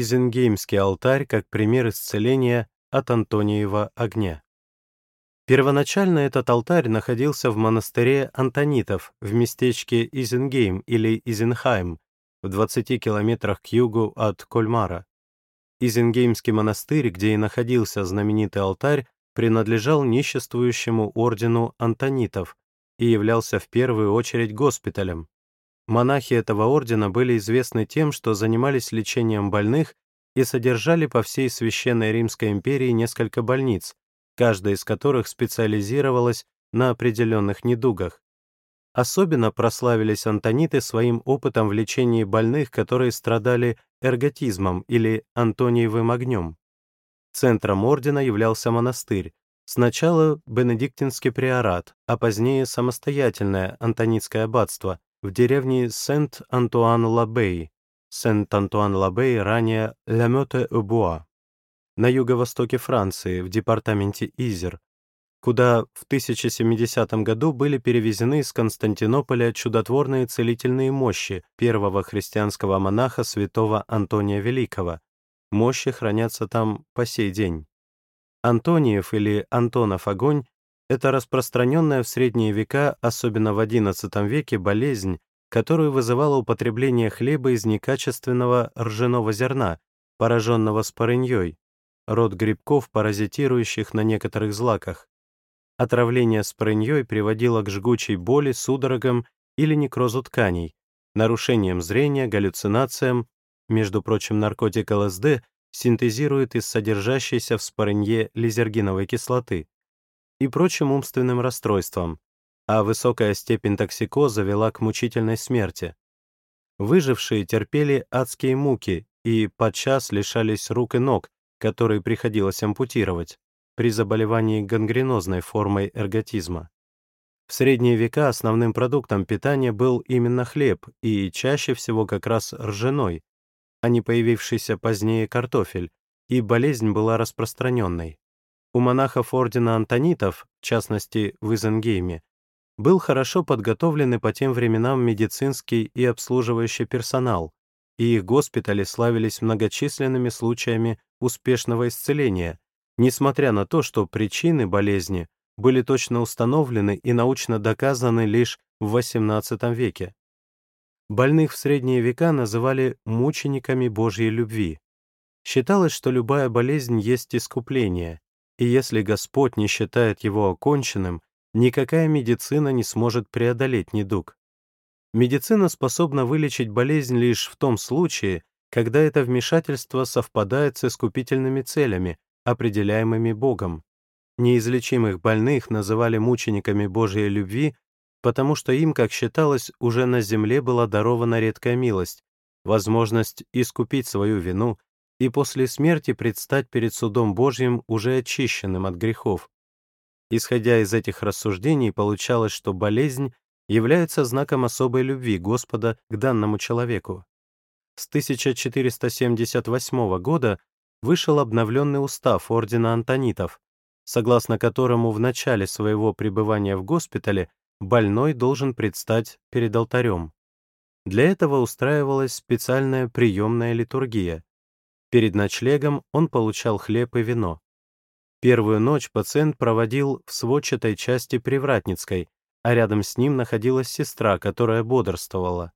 Изенгеймский алтарь как пример исцеления от Антониева огня. Первоначально этот алтарь находился в монастыре антонитов в местечке Изенгейм или Изенхайм в 20 километрах к югу от Кольмара. Изенгеймский монастырь, где и находился знаменитый алтарь, принадлежал ниществующему ордену антонитов и являлся в первую очередь госпиталем. Монахи этого ордена были известны тем, что занимались лечением больных и содержали по всей Священной Римской империи несколько больниц, каждая из которых специализировалась на определенных недугах. Особенно прославились антониты своим опытом в лечении больных, которые страдали эрготизмом или антониевым огнем. Центром ордена являлся монастырь, сначала Бенедиктинский приорат, а позднее самостоятельное антонитское аббатство в деревне Сент-Антуан-Лабей, Сент-Антуан-Лабей, ранее Ламете-Убуа, на юго-востоке Франции, в департаменте Изер, куда в 1070 году были перевезены из Константинополя чудотворные целительные мощи первого христианского монаха святого Антония Великого. Мощи хранятся там по сей день. Антониев или Антонов огонь — это распространенная в средние века, особенно в XI веке, болезнь, которую вызывало употребление хлеба из некачественного ржаного зерна, пораженного спорыньей, род грибков, паразитирующих на некоторых злаках. Отравление спорыньей приводило к жгучей боли, судорогам или некрозу тканей, нарушением зрения, галлюцинациям. Между прочим, наркотик ЛСД синтезирует из содержащейся в спорынье лизергиновой кислоты и прочим умственным расстройствам, а высокая степень токсикоза вела к мучительной смерти. Выжившие терпели адские муки и подчас лишались рук и ног, которые приходилось ампутировать при заболевании гангренозной формой эрготизма. В средние века основным продуктом питания был именно хлеб и чаще всего как раз ржаной, а не появившийся позднее картофель, и болезнь была распространенной. У монахов ордена антонитов, в частности в Изенгейме, был хорошо подготовленный по тем временам медицинский и обслуживающий персонал, и их госпитали славились многочисленными случаями успешного исцеления, несмотря на то, что причины болезни были точно установлены и научно доказаны лишь в XVIII веке. Больных в средние века называли мучениками Божьей любви. Считалось, что любая болезнь есть искупление, и если Господь не считает его оконченным, никакая медицина не сможет преодолеть недуг. Медицина способна вылечить болезнь лишь в том случае, когда это вмешательство совпадает с искупительными целями, определяемыми Богом. Неизлечимых больных называли мучениками Божьей любви, потому что им, как считалось, уже на земле была дарована редкая милость, возможность искупить свою вину и после смерти предстать перед судом Божьим уже очищенным от грехов. Исходя из этих рассуждений, получалось, что болезнь является знаком особой любви Господа к данному человеку. С 1478 года вышел обновленный устав Ордена Антонитов, согласно которому в начале своего пребывания в госпитале больной должен предстать перед алтарем. Для этого устраивалась специальная приемная литургия. Перед ночлегом он получал хлеб и вино. Первую ночь пациент проводил в сводчатой части Привратницкой, а рядом с ним находилась сестра, которая бодрствовала.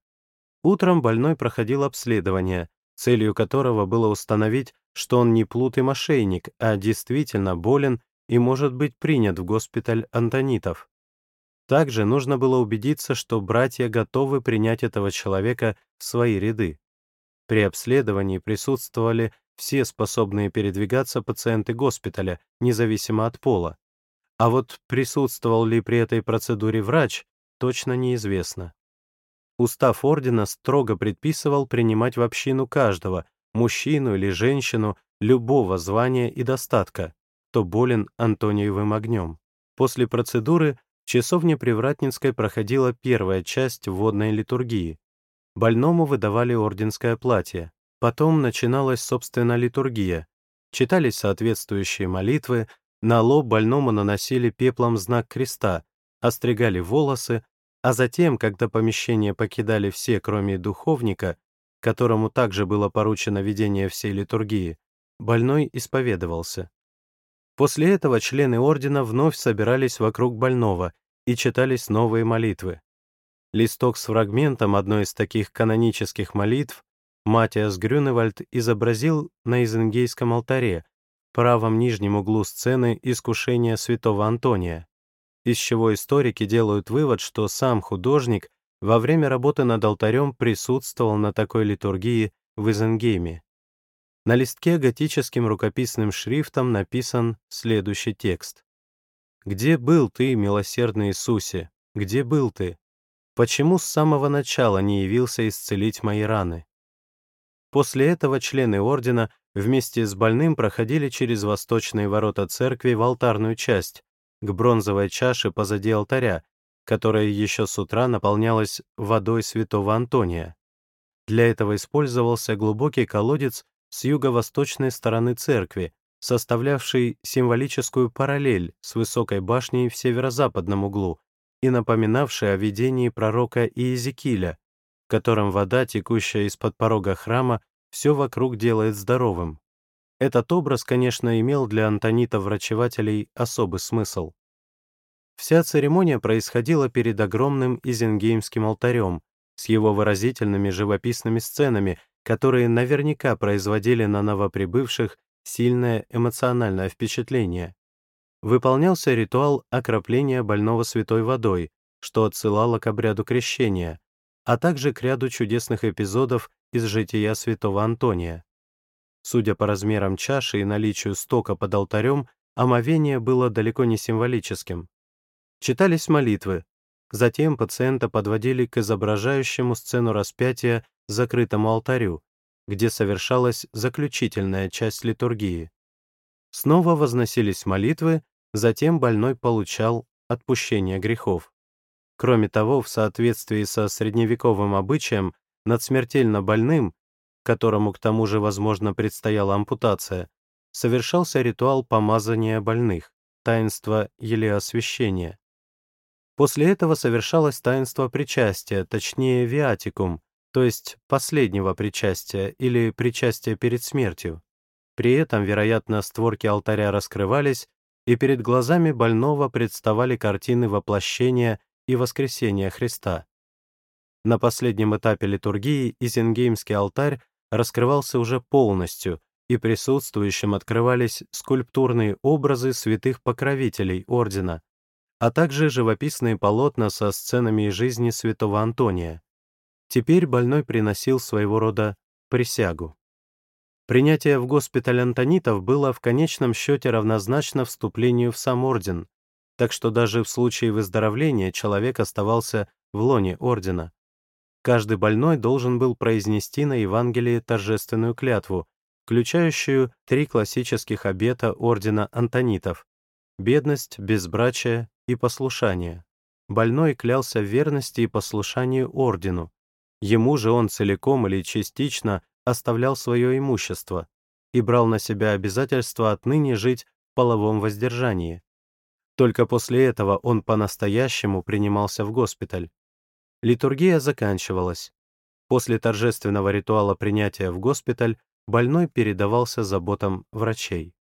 Утром больной проходил обследование, целью которого было установить, что он не плут и мошенник, а действительно болен и может быть принят в госпиталь антонитов. Также нужно было убедиться, что братья готовы принять этого человека в свои ряды. При обследовании присутствовали все способные передвигаться пациенты госпиталя, независимо от пола. А вот присутствовал ли при этой процедуре врач, точно неизвестно. Устав ордена строго предписывал принимать в общину каждого, мужчину или женщину, любого звания и достатка, кто болен Антониевым огнем. После процедуры в часовне Привратницкой проходила первая часть водной литургии. Больному выдавали орденское платье. Потом начиналась, собственно, литургия. Читались соответствующие молитвы, на лоб больному наносили пеплом знак креста, остригали волосы, а затем, когда помещение покидали все, кроме духовника, которому также было поручено ведение всей литургии, больной исповедовался. После этого члены ордена вновь собирались вокруг больного и читались новые молитвы. Листок с фрагментом одной из таких канонических молитв Матиас Грюневальд изобразил на Изенгейском алтаре, правом нижнем углу сцены искушения святого Антония, из чего историки делают вывод, что сам художник во время работы над алтарем присутствовал на такой литургии в Изенгейме. На листке готическим рукописным шрифтом написан следующий текст. «Где был ты, милосердный Иисусе? Где был ты? Почему с самого начала не явился исцелить мои раны?» После этого члены ордена вместе с больным проходили через восточные ворота церкви в алтарную часть, к бронзовой чаше позади алтаря, которая еще с утра наполнялась водой святого Антония. Для этого использовался глубокий колодец с юго-восточной стороны церкви, составлявший символическую параллель с высокой башней в северо-западном углу и напоминавший о видении пророка Иезекииля, в котором вода, текущая из-под порога храма, все вокруг делает здоровым. Этот образ, конечно, имел для антонитов-врачевателей особый смысл. Вся церемония происходила перед огромным Изенгеймским алтарем с его выразительными живописными сценами, которые наверняка производили на новоприбывших сильное эмоциональное впечатление. Выполнялся ритуал окропления больного святой водой, что отсылало к обряду крещения, а также к ряду чудесных эпизодов из жития святого Антония. Судя по размерам чаши и наличию стока под алтарем, омовение было далеко не символическим. Читались молитвы, затем пациента подводили к изображающему сцену распятия закрытому алтарю, где совершалась заключительная часть литургии. Снова возносились молитвы, затем больной получал отпущение грехов. Кроме того, в соответствии со средневековым обычаем, над смертельно больным, которому к тому же, возможно, предстояла ампутация, совершался ритуал помазания больных, таинство елеосвящения. После этого совершалось таинство причастия, точнее виатикум, то есть последнего причастия или причастия перед смертью. При этом, вероятно, створки алтаря раскрывались, и перед глазами больного представали картины воплощения и воскресения Христа. На последнем этапе литургии Изенгеймский алтарь раскрывался уже полностью, и присутствующим открывались скульптурные образы святых покровителей ордена, а также живописные полотна со сценами из жизни святого Антония. Теперь больной приносил своего рода присягу. Принятие в госпиталь антонитов было в конечном счете равнозначно вступлению в сам орден, так что даже в случае выздоровления человек оставался в лоне ордена. Каждый больной должен был произнести на Евангелии торжественную клятву, включающую три классических обета ордена антонитов — бедность, безбрачие и послушание. Больной клялся в верности и послушанию ордену, Ему же он целиком или частично оставлял свое имущество и брал на себя обязательство отныне жить в половом воздержании. Только после этого он по-настоящему принимался в госпиталь. Литургия заканчивалась. После торжественного ритуала принятия в госпиталь больной передавался заботам врачей.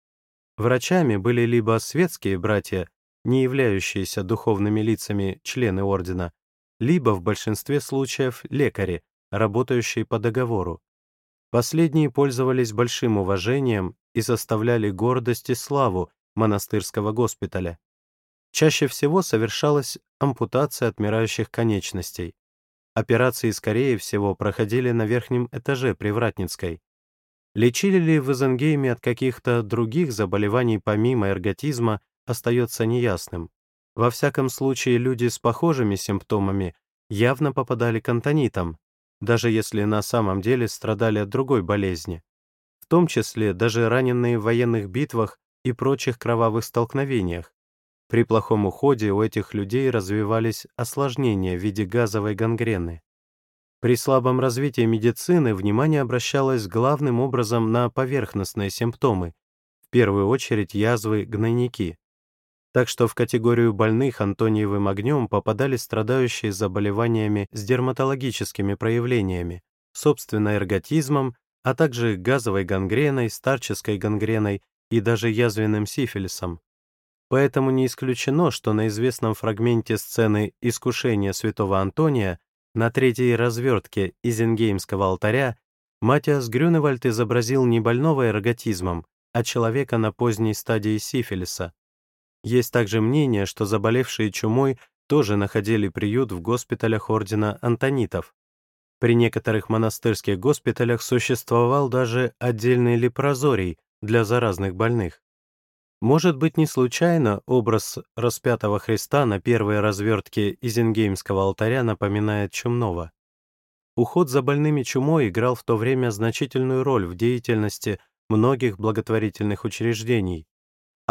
Врачами были либо светские братья, не являющиеся духовными лицами члены ордена, либо в большинстве случаев лекари, работающие по договору. Последние пользовались большим уважением и составляли гордость и славу монастырского госпиталя. Чаще всего совершалась ампутация отмирающих конечностей. Операции, скорее всего, проходили на верхнем этаже Привратницкой. Лечили ли в Изенгейме от каких-то других заболеваний помимо эрготизма, остается неясным. Во всяком случае, люди с похожими симптомами явно попадали к антонитам, даже если на самом деле страдали от другой болезни, в том числе даже раненые в военных битвах и прочих кровавых столкновениях. При плохом уходе у этих людей развивались осложнения в виде газовой гангрены. При слабом развитии медицины внимание обращалось главным образом на поверхностные симптомы, в первую очередь язвы, гнойники так что в категорию больных антониевым огнем попадали страдающие заболеваниями с дерматологическими проявлениями, собственно эрготизмом, а также газовой гангреной, старческой гангреной и даже язвенным сифилисом. Поэтому не исключено, что на известном фрагменте сцены «Искушение святого Антония» на третьей развертке Изенгеймского алтаря Матиас Грюневальд изобразил не больного эрготизмом, а человека на поздней стадии сифилиса. Есть также мнение, что заболевшие чумой тоже находили приют в госпиталях ордена антонитов. При некоторых монастырских госпиталях существовал даже отдельный лепрозорий для заразных больных. Может быть, не случайно образ распятого Христа на первой развертке Изенгеймского алтаря напоминает чумного. Уход за больными чумой играл в то время значительную роль в деятельности многих благотворительных учреждений.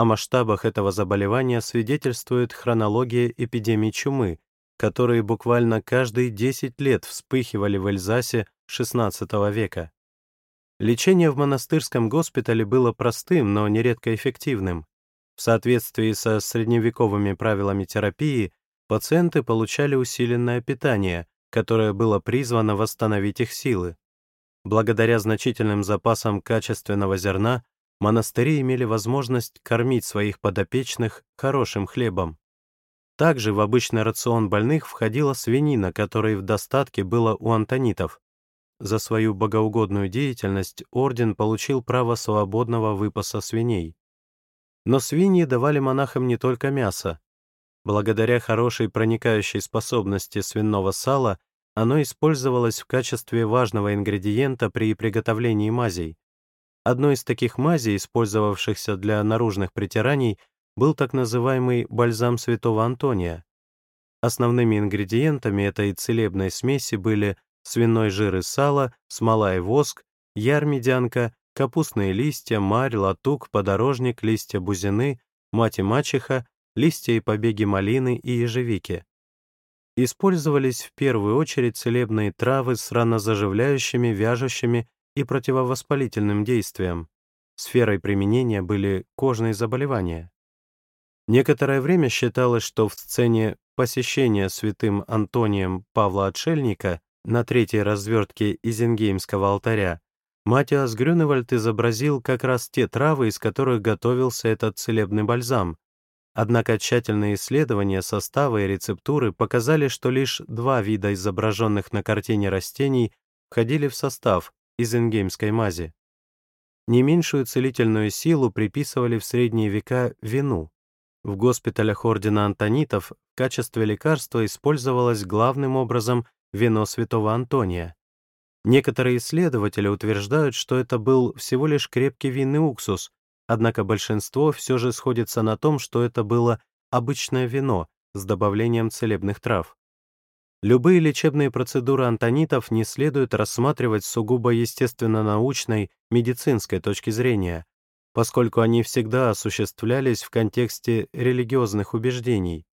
О масштабах этого заболевания свидетельствует хронология эпидемий чумы, которые буквально каждые 10 лет вспыхивали в Эльзасе XVI века. Лечение в монастырском госпитале было простым, но нередко эффективным. В соответствии со средневековыми правилами терапии пациенты получали усиленное питание, которое было призвано восстановить их силы. Благодаря значительным запасам качественного зерна монастыри имели возможность кормить своих подопечных хорошим хлебом. Также в обычный рацион больных входила свинина, которой в достатке было у антонитов. За свою богоугодную деятельность орден получил право свободного выпаса свиней. Но свиньи давали монахам не только мясо. Благодаря хорошей проникающей способности свиного сала оно использовалось в качестве важного ингредиента при приготовлении мазей. Одной из таких мазей, использовавшихся для наружных притираний, был так называемый бальзам святого Антония. Основными ингредиентами этой целебной смеси были свиной жир и сало, смола и воск, яр-медянка, капустные листья, марь, латук, подорожник, листья бузины, мать и мачеха, листья и побеги малины и ежевики. Использовались в первую очередь целебные травы с ранозаживляющими, вяжущими и противовоспалительным действием. Сферой применения были кожные заболевания. Некоторое время считалось, что в сцене посещения святым Антонием Павла Отшельника на третьей развертке Изенгеймского алтаря Матиас Грюневальд изобразил как раз те травы, из которых готовился этот целебный бальзам. Однако тщательные исследования состава и рецептуры показали, что лишь два вида изображенных на картине растений входили в состав изенгеймской мази. Не меньшую целительную силу приписывали в средние века вину. В госпиталях ордена антонитов в качестве лекарства использовалось главным образом вино святого Антония. Некоторые исследователи утверждают, что это был всего лишь крепкий винный уксус, однако большинство все же сходится на том, что это было обычное вино с добавлением целебных трав. Любые лечебные процедуры антонитов не следует рассматривать сугубо естественно-научной, медицинской точки зрения, поскольку они всегда осуществлялись в контексте религиозных убеждений.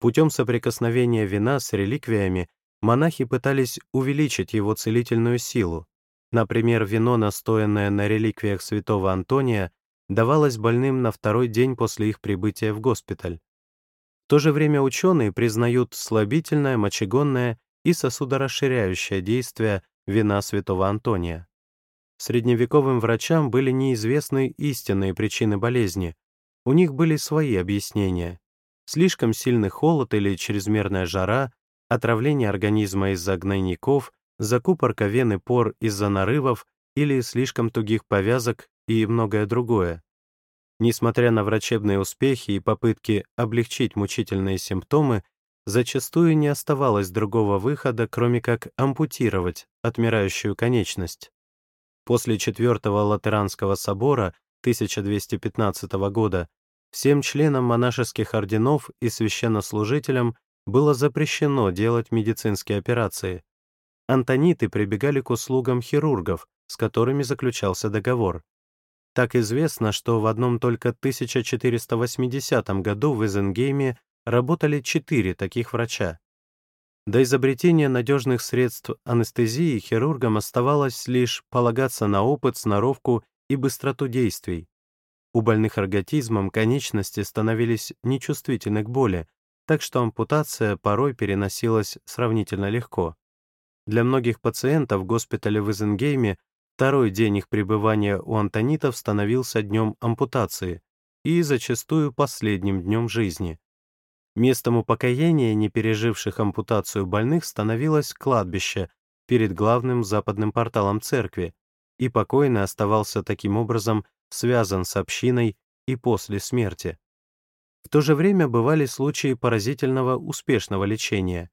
Путем соприкосновения вина с реликвиями монахи пытались увеличить его целительную силу. Например, вино, настоянное на реликвиях святого Антония, давалось больным на второй день после их прибытия в госпиталь. То же время ученые признают слабительное, мочегонное и сосудорасширяющее действие вина святого Антония. Средневековым врачам были неизвестны истинные причины болезни. У них были свои объяснения. Слишком сильный холод или чрезмерная жара, отравление организма из-за гнойников, закупорка вен и пор из-за нарывов или слишком тугих повязок и многое другое. Несмотря на врачебные успехи и попытки облегчить мучительные симптомы, зачастую не оставалось другого выхода, кроме как ампутировать отмирающую конечность. После Четвертого Латеранского собора 1215 года всем членам монашеских орденов и священнослужителям было запрещено делать медицинские операции. Антониты прибегали к услугам хирургов, с которыми заключался договор. Так известно, что в одном только 1480 году в Изенгейме работали четыре таких врача. До изобретения надежных средств анестезии хирургам оставалось лишь полагаться на опыт, сноровку и быстроту действий. У больных эрготизмом конечности становились нечувствительны к боли, так что ампутация порой переносилась сравнительно легко. Для многих пациентов госпиталя в Изенгейме второй день их пребывания у антонитов становился днем ампутации и зачастую последним днем жизни. Местом упокоения не переживших ампутацию больных становилось кладбище перед главным западным порталом церкви, и покойный оставался таким образом связан с общиной и после смерти. В то же время бывали случаи поразительного успешного лечения.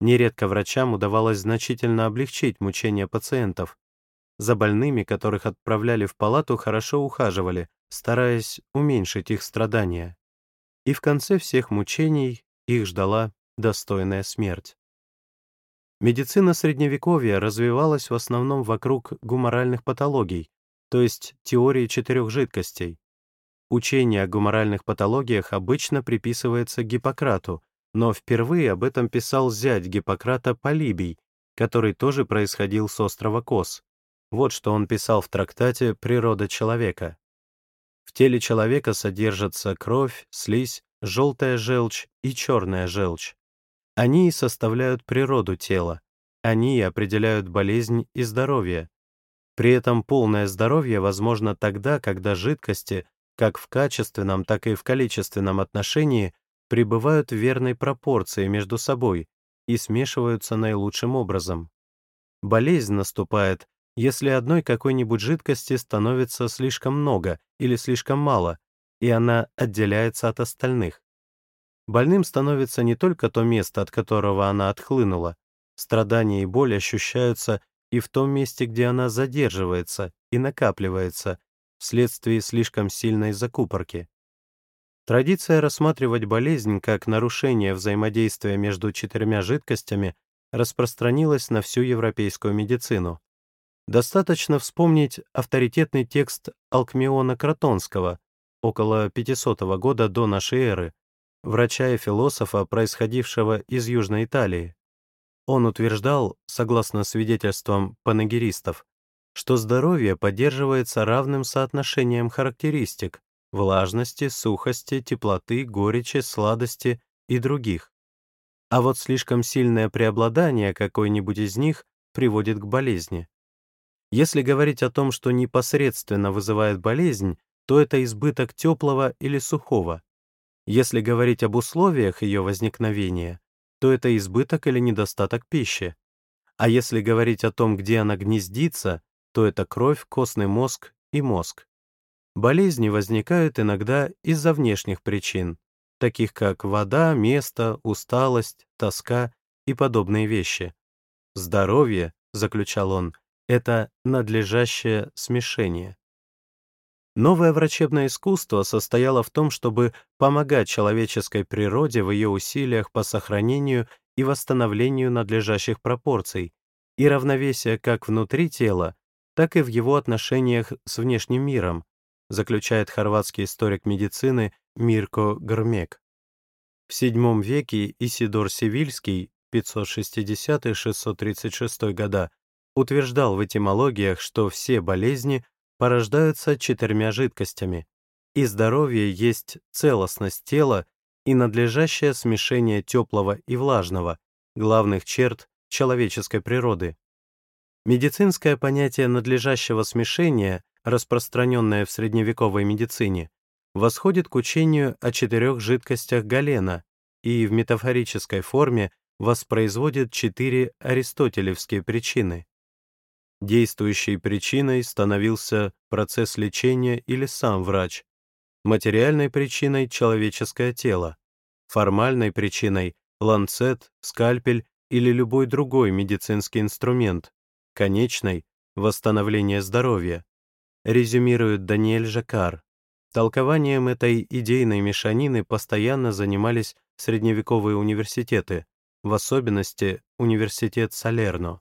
Нередко врачам удавалось значительно облегчить мучения пациентов. За больными, которых отправляли в палату, хорошо ухаживали, стараясь уменьшить их страдания. И в конце всех мучений их ждала достойная смерть. Медицина Средневековья развивалась в основном вокруг гуморальных патологий, то есть теории четырех жидкостей. Учение о гуморальных патологиях обычно приписывается Гиппократу, но впервые об этом писал зять Гиппократа Полибий, который тоже происходил с острова Кос. Вот что он писал в трактате «Природа человека». В теле человека содержатся кровь, слизь, желтая желчь и черная желчь. Они и составляют природу тела. Они и определяют болезнь и здоровье. При этом полное здоровье возможно тогда, когда жидкости, как в качественном, так и в количественном отношении, пребывают в верной пропорции между собой и смешиваются наилучшим образом. Болезнь наступает, если одной какой-нибудь жидкости становится слишком много или слишком мало, и она отделяется от остальных. Больным становится не только то место, от которого она отхлынула. Страдания и боль ощущаются и в том месте, где она задерживается и накапливается вследствие слишком сильной закупорки. Традиция рассматривать болезнь как нарушение взаимодействия между четырьмя жидкостями распространилась на всю европейскую медицину. Достаточно вспомнить авторитетный текст Алкмиона Кротонского около 500 года до нашей эры, врача и философа, происходившего из Южной Италии. Он утверждал, согласно свидетельствам панегиристов, что здоровье поддерживается равным соотношением характеристик влажности, сухости, теплоты, горечи, сладости и других. А вот слишком сильное преобладание какой-нибудь из них приводит к болезни. Если говорить о том, что непосредственно вызывает болезнь, то это избыток теплого или сухого, если говорить об условиях ее возникновения, то это избыток или недостаток пищи. А если говорить о том, где она гнездится, то это кровь, костный мозг и мозг. Болезни возникают иногда из-за внешних причин, таких как вода, место, усталость, тоска и подобные вещи. Здоровье, заключал он, это надлежащее смешение. Новое врачебное искусство состояло в том, чтобы помогать человеческой природе в ее усилиях по сохранению и восстановлению надлежащих пропорций и равновесия как внутри тела, так и в его отношениях с внешним миром, заключает хорватский историк медицины Мирко Грмек. В VII веке Исидор Севильский 560-636 года утверждал в этимологиях, что все болезни порождаются четырьмя жидкостями, и здоровье есть целостность тела и надлежащее смешение теплого и влажного, главных черт человеческой природы. Медицинское понятие надлежащего смешения, распространенное в средневековой медицине, восходит к учению о четырех жидкостях Галена и в метафорической форме воспроизводит четыре аристотелевские причины. Действующей причиной становился процесс лечения или сам врач, материальной причиной — человеческое тело, формальной причиной — ланцет, скальпель или любой другой медицинский инструмент, конечной — восстановление здоровья, резюмирует Даниэль Жакар. Толкованием этой идейной мешанины постоянно занимались средневековые университеты, в особенности университет Салерно.